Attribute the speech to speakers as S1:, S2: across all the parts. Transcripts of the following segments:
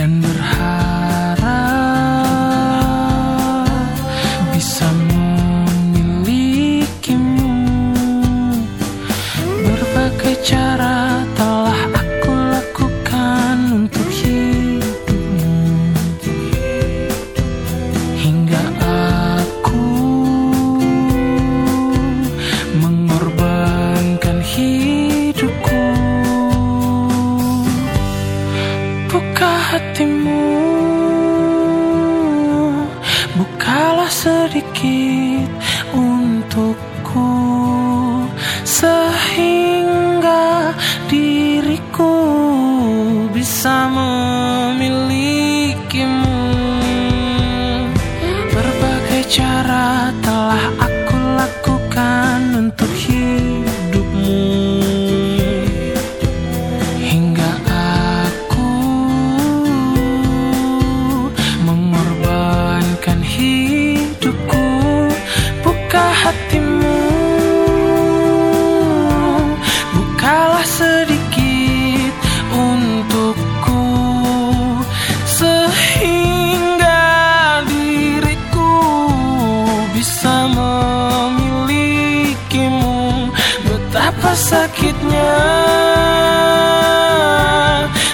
S1: dan berharap hatimu. Bukalah sedikit untukku Sehingga diriku bisa Betapa sakitnya.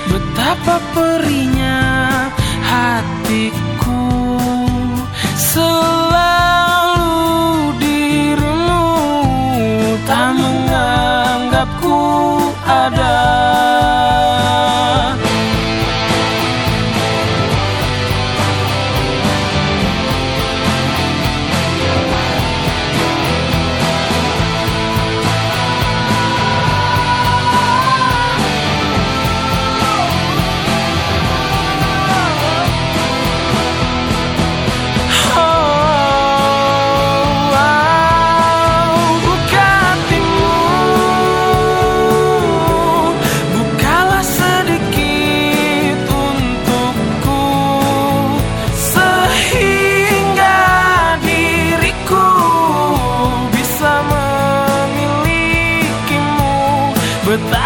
S1: Betapa perihnya hatiku Betapa sakit